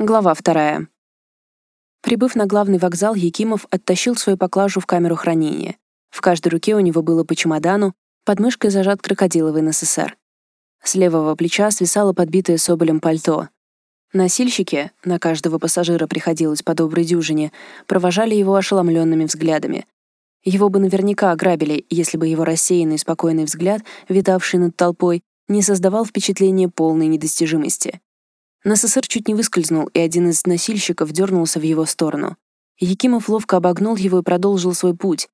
Глава вторая. Прибыв на главный вокзал, Якимов оттащил свою поклажу в камеру хранения. В каждой руке у него было по чемодану, под мышкой зажат крокодиловый НССР. С левого плеча свисало подбитое соболем пальто. Носильщики, на каждого пассажира приходилось по доброй дюжине, провожали его ошеломленными взглядами. Его бы наверняка ограбили, если бы его рассеянный спокойный взгляд, витавший над толпой, не создавал впечатления полной недостижимости. НССР чуть не выскользнул, и один из носильщиков дернулся в его сторону. Якимов ловко обогнул его и продолжил свой путь.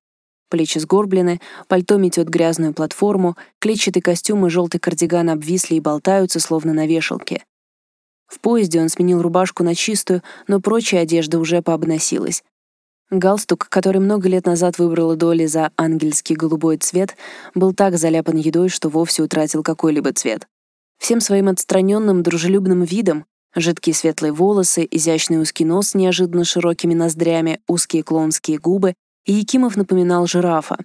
Плечи сгорблены, пальто метет грязную платформу, клетчатый костюм и желтый кардиган обвисли и болтаются, словно на вешалке. В поезде он сменил рубашку на чистую, но прочая одежда уже пообносилась. Галстук, который много лет назад выбрала Доли за ангельский голубой цвет, был так заляпан едой, что вовсе утратил какой-либо цвет. Всем своим отстраненным, дружелюбным видом, жидкие светлые волосы, изящный узкий нос с неожиданно широкими ноздрями, узкие клонские губы, и Якимов напоминал жирафа.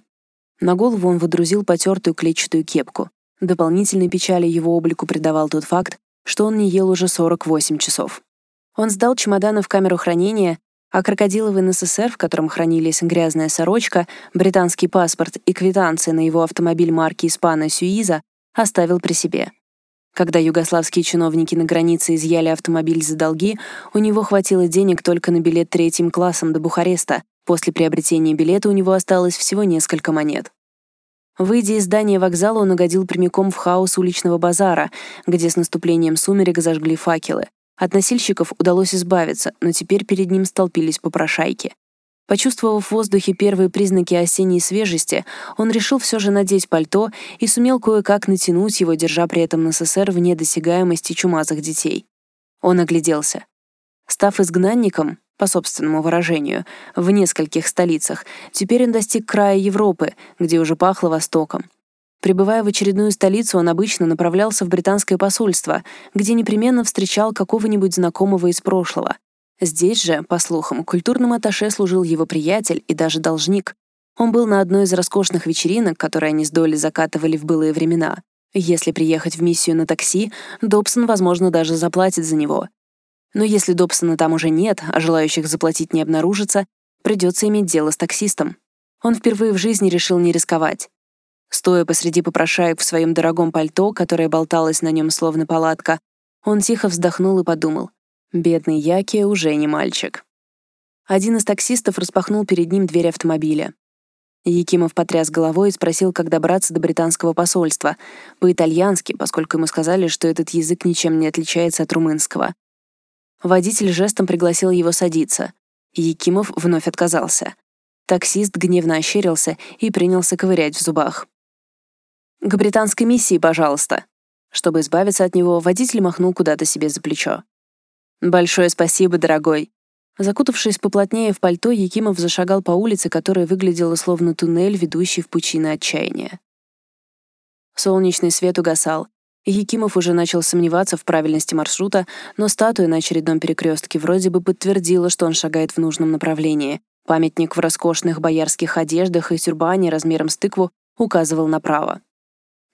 На голову он выдрузил потертую клетчатую кепку. Дополнительной печали его облику придавал тот факт, что он не ел уже 48 часов. Он сдал чемоданы в камеру хранения, а крокодиловый НССР, в котором хранились грязная сорочка, британский паспорт и квитанции на его автомобиль марки «Испана Сюиза», оставил при себе. Когда югославские чиновники на границе изъяли автомобиль за долги, у него хватило денег только на билет третьим классом до Бухареста. После приобретения билета у него осталось всего несколько монет. Выйдя из здания вокзала, он угодил прямиком в хаос уличного базара, где с наступлением сумерек зажгли факелы. От носильщиков удалось избавиться, но теперь перед ним столпились попрошайки. Почувствовав в воздухе первые признаки осенней свежести, он решил все же надеть пальто и сумел кое-как натянуть его, держа при этом НССР вне досягаемости чумазых детей. Он огляделся. Став изгнанником, по собственному выражению, в нескольких столицах, теперь он достиг края Европы, где уже пахло Востоком. Прибывая в очередную столицу, он обычно направлялся в британское посольство, где непременно встречал какого-нибудь знакомого из прошлого. Здесь же, по слухам, культурным атташе служил его приятель и даже должник. Он был на одной из роскошных вечеринок, которые они с Долли закатывали в былые времена. Если приехать в миссию на такси, Добсон, возможно, даже заплатит за него. Но если Добсона там уже нет, а желающих заплатить не обнаружится, придется иметь дело с таксистом. Он впервые в жизни решил не рисковать. Стоя посреди попрошаек в своем дорогом пальто, которое болталось на нем словно палатка, он тихо вздохнул и подумал. Бедный Яки уже не мальчик. Один из таксистов распахнул перед ним дверь автомобиля. Якимов потряс головой и спросил, как добраться до британского посольства, по-итальянски, поскольку ему сказали, что этот язык ничем не отличается от румынского. Водитель жестом пригласил его садиться. Якимов вновь отказался. Таксист гневно ощерился и принялся ковырять в зубах. «К британской миссии, пожалуйста». Чтобы избавиться от него, водитель махнул куда-то себе за плечо. «Большое спасибо, дорогой». Закутавшись поплотнее в пальто, Якимов зашагал по улице, которая выглядела словно туннель, ведущий в пучины отчаяния. Солнечный свет угасал. Якимов уже начал сомневаться в правильности маршрута, но статуя на очередном перекрестке вроде бы подтвердила, что он шагает в нужном направлении. Памятник в роскошных боярских одеждах и тюрбане размером с тыкву указывал направо.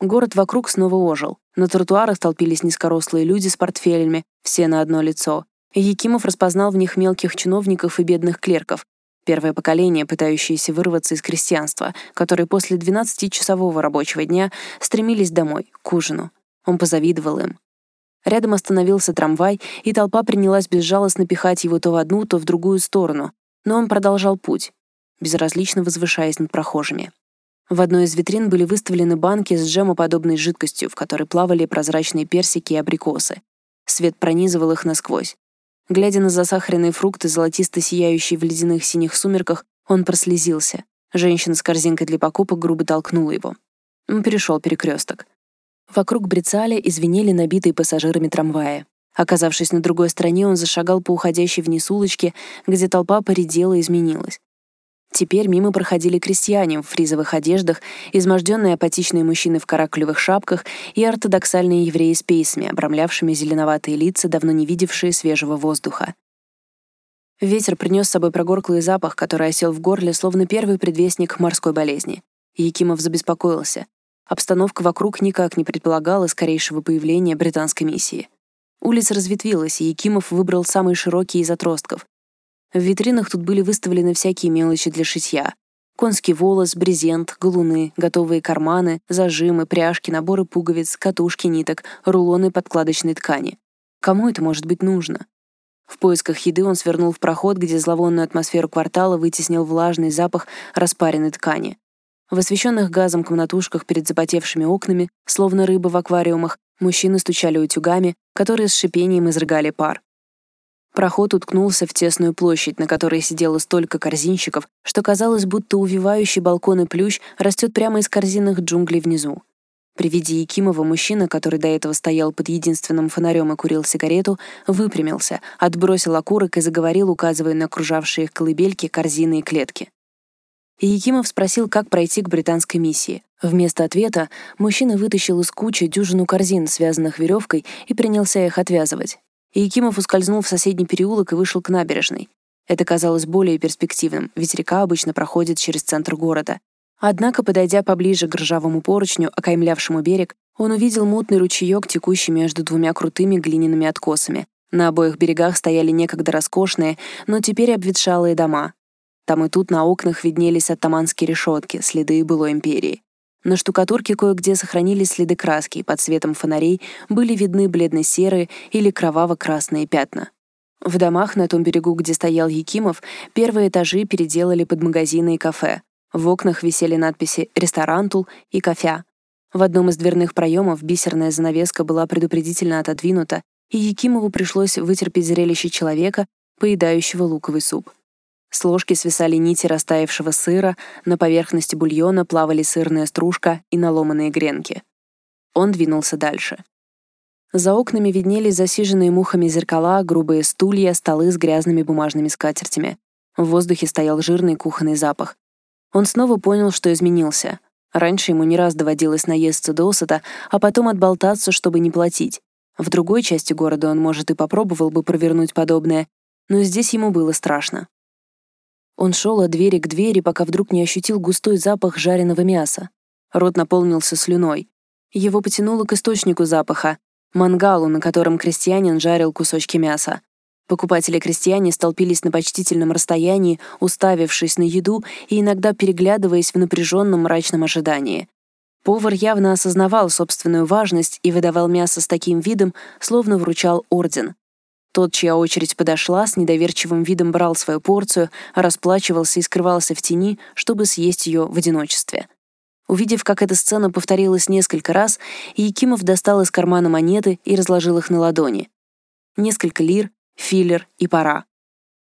Город вокруг снова ожил. На тротуарах толпились низкорослые люди с портфелями, все на одно лицо. Якимов распознал в них мелких чиновников и бедных клерков. Первое поколение, пытающееся вырваться из крестьянства, которые после 12-часового рабочего дня стремились домой, к ужину. Он позавидовал им. Рядом остановился трамвай, и толпа принялась безжалостно пихать его то в одну, то в другую сторону. Но он продолжал путь, безразлично возвышаясь над прохожими. В одной из витрин были выставлены банки с джемоподобной жидкостью, в которой плавали прозрачные персики и абрикосы. Свет пронизывал их насквозь. Глядя на засахаренные фрукты, золотисто сияющие в ледяных синих сумерках, он прослезился. Женщина с корзинкой для покупок грубо толкнула его. Он перешел перекресток. Вокруг брицали и звенели набитые пассажирами трамвая. Оказавшись на другой стороне, он зашагал по уходящей вниз улочке, где толпа поредела и изменилась. Теперь мимо проходили крестьяне в фризовых одеждах, изможденные апатичные мужчины в каракулевых шапках и ортодоксальные евреи с пейсами, обрамлявшими зеленоватые лица, давно не видевшие свежего воздуха. Ветер принес с собой прогорклый запах, который осел в горле, словно первый предвестник морской болезни. Якимов забеспокоился. Обстановка вокруг никак не предполагала скорейшего появления британской миссии. Улица разветвилась, и Якимов выбрал самый широкий из отростков. В витринах тут были выставлены всякие мелочи для шитья. Конский волос, брезент, галуны, готовые карманы, зажимы, пряжки, наборы пуговиц, катушки ниток, рулоны подкладочной ткани. Кому это может быть нужно? В поисках еды он свернул в проход, где зловонную атмосферу квартала вытеснил влажный запах распаренной ткани. В освещенных газом комнатушках перед запотевшими окнами, словно рыбы в аквариумах, мужчины стучали утюгами, которые с шипением изрыгали пар. Проход уткнулся в тесную площадь, на которой сидело столько корзинщиков, что казалось, будто увивающий балконы плющ растет прямо из корзинных джунглей внизу. При виде Якимова мужчина, который до этого стоял под единственным фонарем и курил сигарету, выпрямился, отбросил окурок и заговорил, указывая на окружавшие их колыбельки, корзины и клетки. И Якимов спросил, как пройти к британской миссии. Вместо ответа мужчина вытащил из кучи дюжину корзин, связанных веревкой, и принялся их отвязывать и Якимов ускользнул в соседний переулок и вышел к набережной. Это казалось более перспективным, ведь река обычно проходит через центр города. Однако, подойдя поближе к ржавому поручню, окаймлявшему берег, он увидел мутный ручеек, текущий между двумя крутыми глиняными откосами. На обоих берегах стояли некогда роскошные, но теперь обветшалые дома. Там и тут на окнах виднелись оттаманские решетки, следы былой империи. На штукатурке кое-где сохранились следы краски, и под светом фонарей были видны бледно-серые или кроваво-красные пятна. В домах на том берегу, где стоял Якимов, первые этажи переделали под магазины и кафе. В окнах висели надписи «Ресторантул» и «Кофя». В одном из дверных проемов бисерная занавеска была предупредительно отодвинута, и Якимову пришлось вытерпеть зрелище человека, поедающего луковый суп. С ложки свисали нити растаявшего сыра, на поверхности бульона плавали сырная стружка и наломанные гренки. Он двинулся дальше. За окнами виднелись засиженные мухами зеркала, грубые стулья, столы с грязными бумажными скатертями. В воздухе стоял жирный кухонный запах. Он снова понял, что изменился. Раньше ему не раз доводилось наесться досыта, а потом отболтаться, чтобы не платить. В другой части города он, может, и попробовал бы провернуть подобное, но здесь ему было страшно. Он шел от двери к двери, пока вдруг не ощутил густой запах жареного мяса. Рот наполнился слюной. Его потянуло к источнику запаха — мангалу, на котором крестьянин жарил кусочки мяса. Покупатели-крестьяне столпились на почтительном расстоянии, уставившись на еду и иногда переглядываясь в напряженном мрачном ожидании. Повар явно осознавал собственную важность и выдавал мясо с таким видом, словно вручал орден. Тот, чья очередь подошла, с недоверчивым видом брал свою порцию, расплачивался и скрывался в тени, чтобы съесть ее в одиночестве. Увидев, как эта сцена повторилась несколько раз, Якимов достал из кармана монеты и разложил их на ладони. Несколько лир, филлер и пора.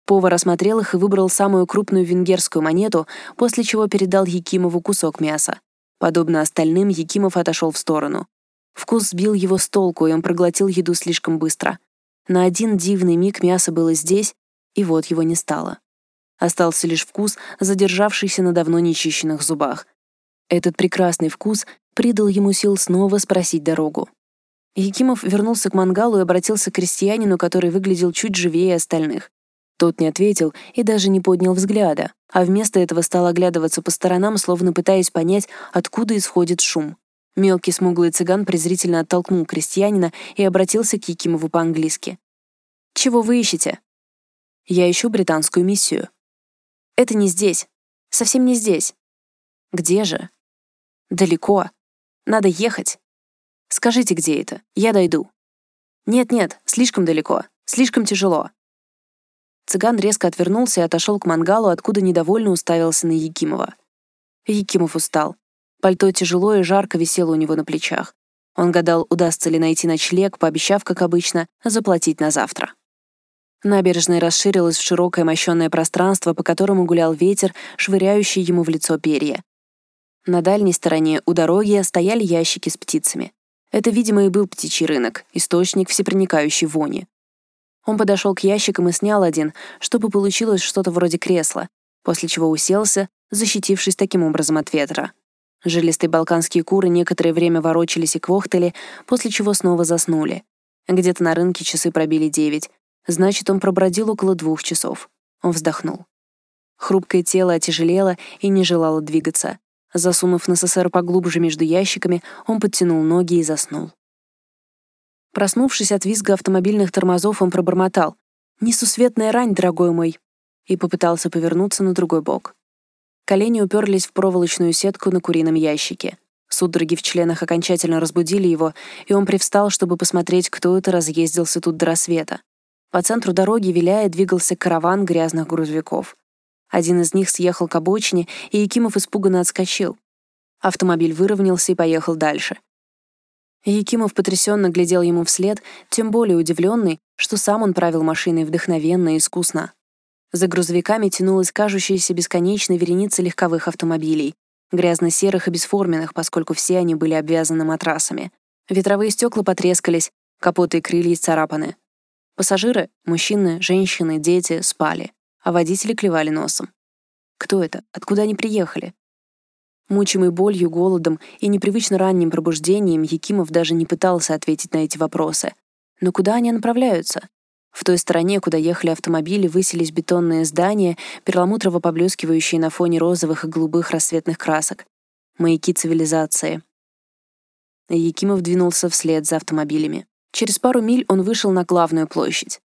Повар осмотрел их и выбрал самую крупную венгерскую монету, после чего передал Якимову кусок мяса. Подобно остальным, Якимов отошел в сторону. Вкус сбил его с толку, и он проглотил еду слишком быстро. На один дивный миг мясо было здесь, и вот его не стало. Остался лишь вкус, задержавшийся на давно нечищенных зубах. Этот прекрасный вкус придал ему сил снова спросить дорогу. Якимов вернулся к мангалу и обратился к крестьянину, который выглядел чуть живее остальных. Тот не ответил и даже не поднял взгляда, а вместо этого стал оглядываться по сторонам, словно пытаясь понять, откуда исходит шум. Мелкий смуглый цыган презрительно оттолкнул крестьянина и обратился к Якимову по-английски. «Чего вы ищете?» «Я ищу британскую миссию». «Это не здесь. Совсем не здесь». «Где же?» «Далеко. Надо ехать». «Скажите, где это? Я дойду». «Нет-нет, слишком далеко. Слишком тяжело». Цыган резко отвернулся и отошел к мангалу, откуда недовольно уставился на Якимова. Якимов устал. Пальто тяжело и жарко висело у него на плечах. Он гадал, удастся ли найти ночлег, пообещав, как обычно, заплатить на завтра. Набережная расширилась в широкое мощенное пространство, по которому гулял ветер, швыряющий ему в лицо перья. На дальней стороне у дороги стояли ящики с птицами. Это, видимо, и был птичий рынок, источник всепроникающей вони. Он подошел к ящикам и снял один, чтобы получилось что-то вроде кресла, после чего уселся, защитившись таким образом от ветра. Жилистые балканские куры некоторое время ворочались и квохтали, после чего снова заснули. Где-то на рынке часы пробили девять. Значит, он пробродил около двух часов. Он вздохнул. Хрупкое тело отяжелело и не желало двигаться. Засунув НССР поглубже между ящиками, он подтянул ноги и заснул. Проснувшись от визга автомобильных тормозов, он пробормотал. «Несусветная рань, дорогой мой!» и попытался повернуться на другой бок. Колени уперлись в проволочную сетку на курином ящике. Судороги в членах окончательно разбудили его, и он привстал, чтобы посмотреть, кто это разъездился тут до рассвета. По центру дороги, виляя, двигался караван грязных грузовиков. Один из них съехал к обочине, и Якимов испуганно отскочил. Автомобиль выровнялся и поехал дальше. Якимов потрясенно глядел ему вслед, тем более удивленный, что сам он правил машиной вдохновенно и искусно. За грузовиками тянулась кажущаяся бесконечной вереница легковых автомобилей, грязно-серых и бесформенных, поскольку все они были обвязаны матрасами. Ветровые стекла потрескались, капоты и крылья царапаны. Пассажиры, мужчины, женщины, дети, спали, а водители клевали носом. Кто это? Откуда они приехали? Мучимый болью, голодом и непривычно ранним пробуждением, Якимов даже не пытался ответить на эти вопросы. Но куда они направляются? В той стороне, куда ехали автомобили, высились бетонные здания, перламутрово поблескивающие на фоне розовых и голубых рассветных красок. Маяки цивилизации. Якимов двинулся вслед за автомобилями. Через пару миль он вышел на главную площадь.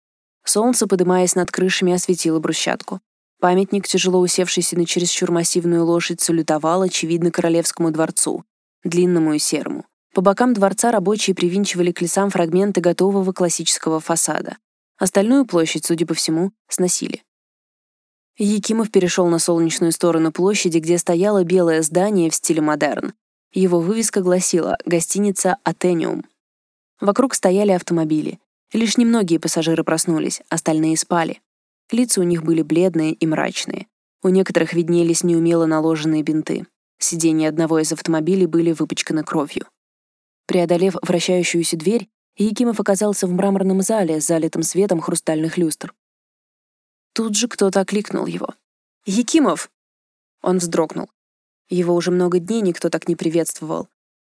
Солнце, подымаясь над крышами, осветило брусчатку. Памятник, тяжело усевшийся на чересчур массивную лошадь, салютовал, очевидно, королевскому дворцу, длинному и серому. По бокам дворца рабочие привинчивали к лесам фрагменты готового классического фасада. Остальную площадь, судя по всему, сносили. Якимов перешел на солнечную сторону площади, где стояло белое здание в стиле модерн. Его вывеска гласила «Гостиница Атениум». Вокруг стояли автомобили. Лишь немногие пассажиры проснулись, остальные спали. Лица у них были бледные и мрачные. У некоторых виднелись неумело наложенные бинты. Сиденья одного из автомобилей были выпачканы кровью. Преодолев вращающуюся дверь, Якимов оказался в мраморном зале, залитом светом хрустальных люстр. Тут же кто-то окликнул его. «Якимов!» Он вздрогнул. Его уже много дней никто так не приветствовал.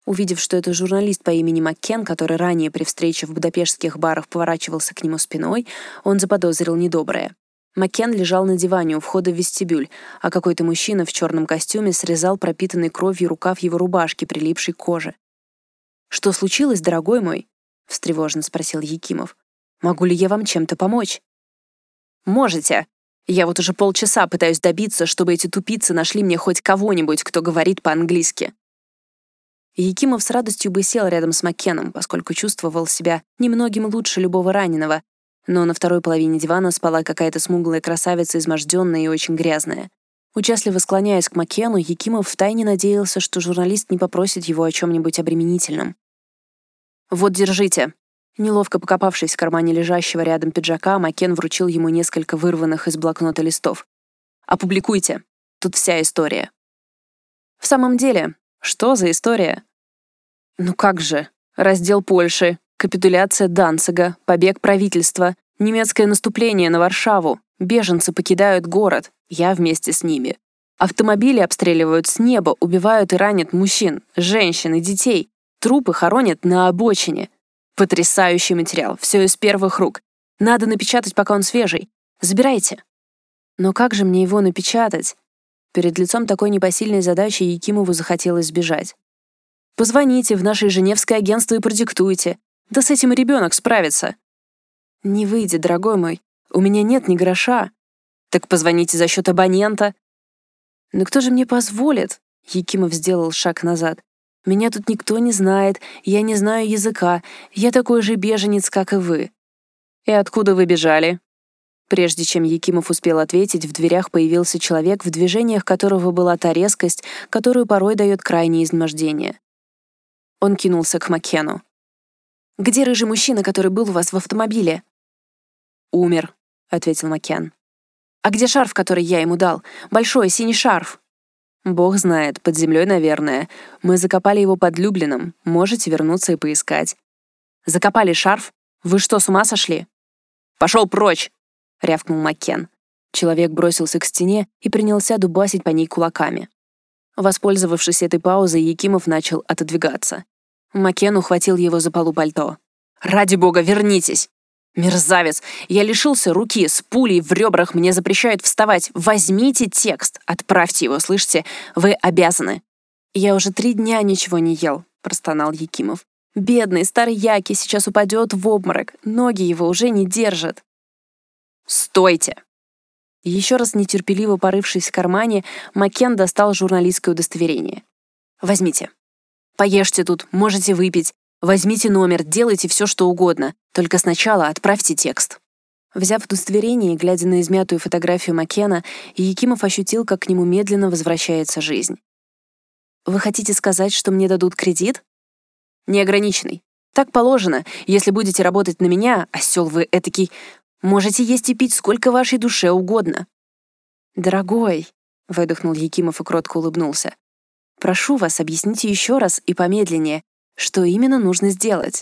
Увидев, что это журналист по имени Маккен, который ранее при встрече в будапештских барах поворачивался к нему спиной, он заподозрил недоброе. Маккен лежал на диване у входа в вестибюль, а какой-то мужчина в черном костюме срезал пропитанный кровью рукав его рубашки, прилипшей к коже. «Что случилось, дорогой мой?» — встревоженно спросил Якимов. «Могу ли я вам чем-то помочь?» «Можете. Я вот уже полчаса пытаюсь добиться, чтобы эти тупицы нашли мне хоть кого-нибудь, кто говорит по-английски». Якимов с радостью бы сел рядом с Маккеном, поскольку чувствовал себя немногим лучше любого раненого, но на второй половине дивана спала какая-то смуглая красавица, изможденная и очень грязная. Участливо склоняясь к Маккену, Якимов втайне надеялся, что журналист не попросит его о чем-нибудь обременительном. «Вот, держите». Неловко покопавшись в кармане лежащего рядом пиджака, Маккен вручил ему несколько вырванных из блокнота листов. «Опубликуйте. Тут вся история». «В самом деле, что за история?» «Ну как же. Раздел Польши, Капитуляция Данцига, побег правительства, немецкое наступление на Варшаву, беженцы покидают город, я вместе с ними. Автомобили обстреливают с неба, убивают и ранят мужчин, женщин и детей. Трупы хоронят на обочине. Потрясающий материал, все из первых рук. Надо напечатать, пока он свежий. Забирайте. Но как же мне его напечатать? Перед лицом такой непосильной задачи Якимову захотелось сбежать. Позвоните в наше Женевское агентство и продиктуйте. Да с этим ребенок справится. Не выйдет, дорогой мой. У меня нет ни гроша. Так позвоните за счет абонента. Но кто же мне позволит? Якимов сделал шаг назад. Меня тут никто не знает, я не знаю языка, я такой же беженец, как и вы. И откуда вы бежали? Прежде чем Якимов успел ответить, в дверях появился человек, в движениях которого была та резкость, которую порой дает крайнее изнемождение. Он кинулся к Маккену. Где рыжий мужчина, который был у вас в автомобиле?» «Умер», — ответил Макен. «А где шарф, который я ему дал? Большой синий шарф?» «Бог знает, под землей, наверное. Мы закопали его под Люблином. Можете вернуться и поискать». «Закопали шарф? Вы что, с ума сошли?» «Пошел прочь!» — рявкнул Маккен. Человек бросился к стене и принялся дубасить по ней кулаками. Воспользовавшись этой паузой, Якимов начал отодвигаться. Макен ухватил его за полу пальто. «Ради бога, вернитесь!» «Мерзавец! Я лишился руки, с пулей в ребрах мне запрещают вставать. Возьмите текст, отправьте его, слышите? Вы обязаны!» «Я уже три дня ничего не ел», — простонал Якимов. Бедный старый Яки сейчас упадет в обморок, ноги его уже не держат. «Стойте!» Еще раз нетерпеливо порывшись в кармане, Макен достал журналистское удостоверение. «Возьмите. Поешьте тут, можете выпить. Возьмите номер, делайте все, что угодно. Только сначала отправьте текст». Взяв удостоверение и глядя на измятую фотографию Маккена, Якимов ощутил, как к нему медленно возвращается жизнь. «Вы хотите сказать, что мне дадут кредит?» «Неограниченный. Так положено. Если будете работать на меня, осел вы этакий, можете есть и пить сколько вашей душе угодно». «Дорогой», — выдохнул Якимов и кротко улыбнулся, «прошу вас, объясните еще раз и помедленнее, что именно нужно сделать».